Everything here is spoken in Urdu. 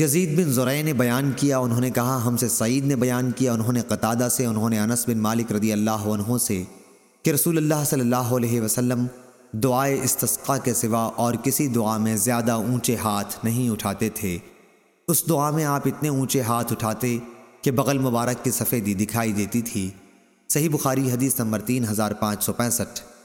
یزید بن زرع نے بیان کیا، انہوں نے کہا، ہم سے سعید نے بیان کیا، انہوں نے قطادہ سے، انہوں نے انس بن مالک رضی اللہ عنہوں سے کہ رسول اللہ صلی اللہ علیہ وسلم دعائے استسقاء کے سوا اور کسی دعا میں زیادہ اونچے ہاتھ نہیں اٹھاتے تھے۔ اس دعا میں آپ اتنے اونچے ہاتھ اٹھاتے کہ بغل مبارک کی سفیدی دکھائی دیتی تھی۔ صحیح بخاری حدیث نمبر تین ہزار پانچ سو پینسٹھ۔